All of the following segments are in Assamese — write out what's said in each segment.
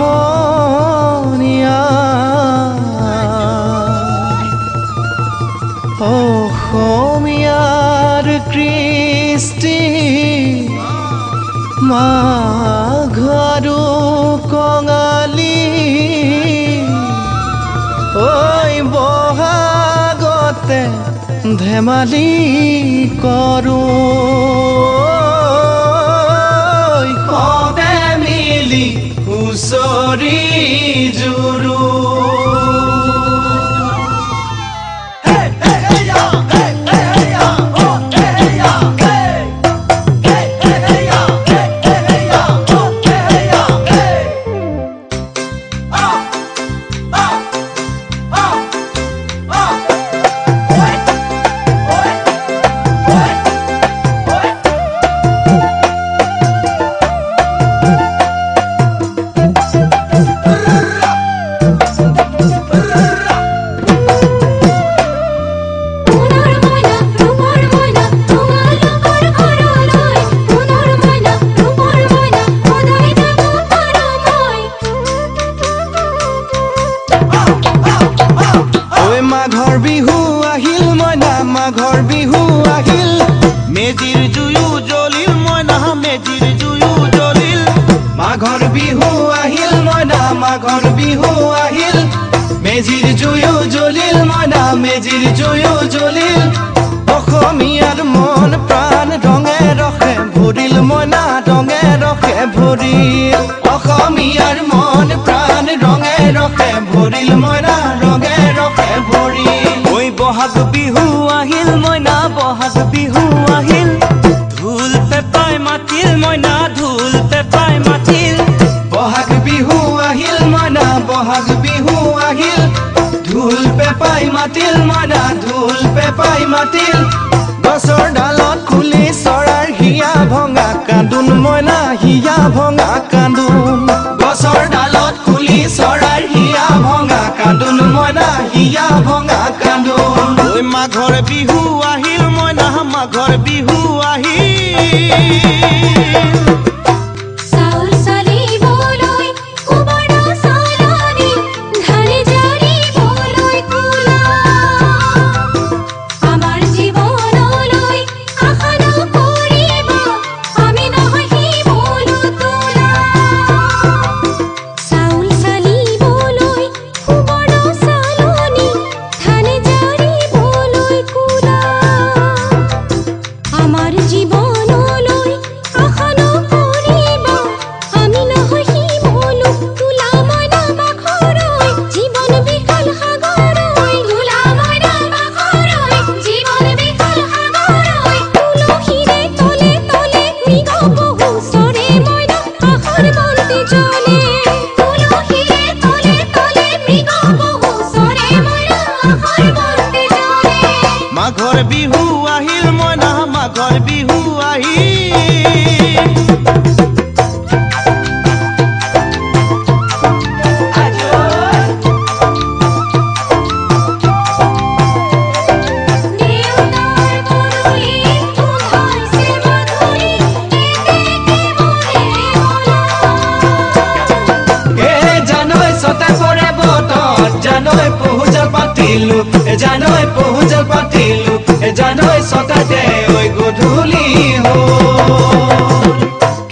মনিয়া অসমীয়াৰ কৃষ্টি মাঘৰু কঙালী ঐ বহাগতে ধেমালি কৰোঁ মাঘৰ বিহু আহিল। মেজিৰ জুয়ো জ্বলিল মইনা মেজিৰ জুয়ো জ্বলিল মাঘৰ বিহু আহিল মইনা মাঘৰ বিহু আহিল। মেজিৰ জুয়ো জ্বলিল মইনা মেজিৰ জুয়ো জ্বলিল অসমীয়াৰ মন প্ৰাণ ৰঙে ৰসে ভৰিল মইনা ৰঙে ৰসে ভৰিল অসমীয়াৰ মন প্ৰাণ ৰঙে ৰসে ভৰিল মইনা ৰঙে ঐ বহাগ বিহু আহিল মইনা বহাগ বিহু আহিল। ঢোল পেপাই মাতিল মইনা ঢোল পেপাই মাতিল। বহাগ বিহু আহিল মইনা বহাগ বিহু আহিল। ঢোল পেপাই মাতিল মইনা ঢোল পেপাই মাতিল। গছৰ ডালত খুলি চৰাৰ হিয়া ভঙা কান্দোন মইনা হিয়া ভঙা কান্দোন। গছৰ ডালত খুলি চৰাৰ হিয়া ভঙা কান্দোন মইনা হিয়া ভঙা মাঘৰ বিহু আহিল মইনা মাঘৰ বিহু আহিল। চলে গধূলি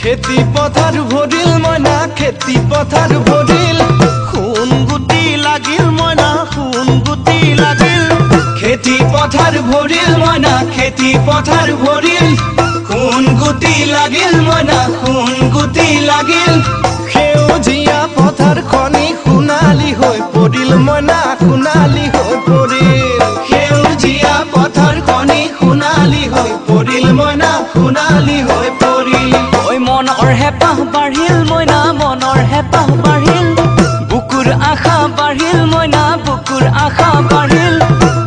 খেতি পথাৰ ভৰিল মইনা খেতি পথাৰ ভৰিল সোণ গুটি লাগিল মইনা সোণ গুটি লাগিল। খেতি পথাৰ ভৰিল মইনা খেতি পথাৰ ভৰিল সোণ গুটি লাগিল মইনা সোণ গুটি লাগিল। সেউজীয়া পথাৰ খনি সোণালী হৈ পৰিল মইনা সোণালী হৈ পৰিল। সোণালী হৈ পৰিল ঐ মনৰ হেঁপাহ বাঢ়িল মইনা মনৰ হেঁপাহ বাঢ়িল। বুকুৰ আশা বাঢ়িল মইনা বুকুৰ আশা বাঢ়িল।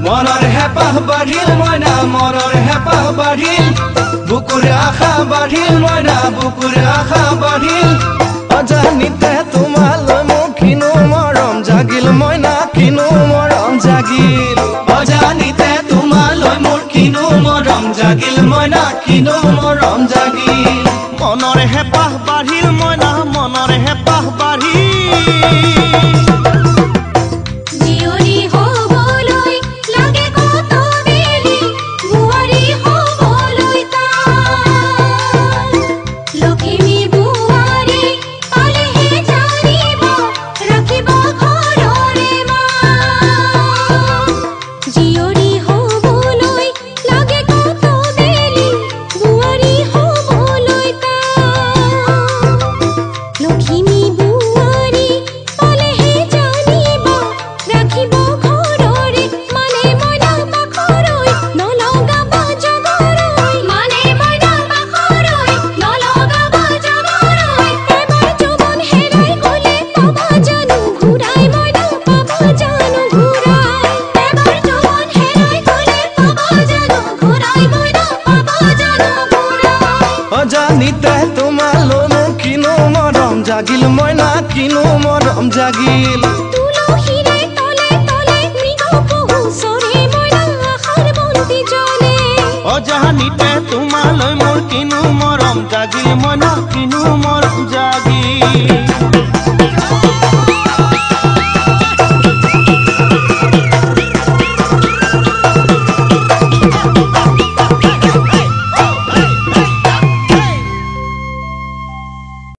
মনৰ হেঁপাহ বাঢ়িল মইনা মনৰ হেঁপাহ বাঢ়িল। বুকুৰ আশা বাঢ়িল মইনা বুকুৰ আশা বাঢ়িল। অজানিতে তোমালৈ মোৰ কিনো মৰম জাগিল মইনা কিনো জাগিল মইনা কিনো মৰম জাগিল। মনৰ হেঁপাহ বাঢ়িল মইনা মনৰ হেঁপাহ বাঢ়িল। লাগিল মইনা কিনো মৰম জাগিল। অজাহানিতে তোমালৈ মোৰ কিনো মৰম জাগিল মইনা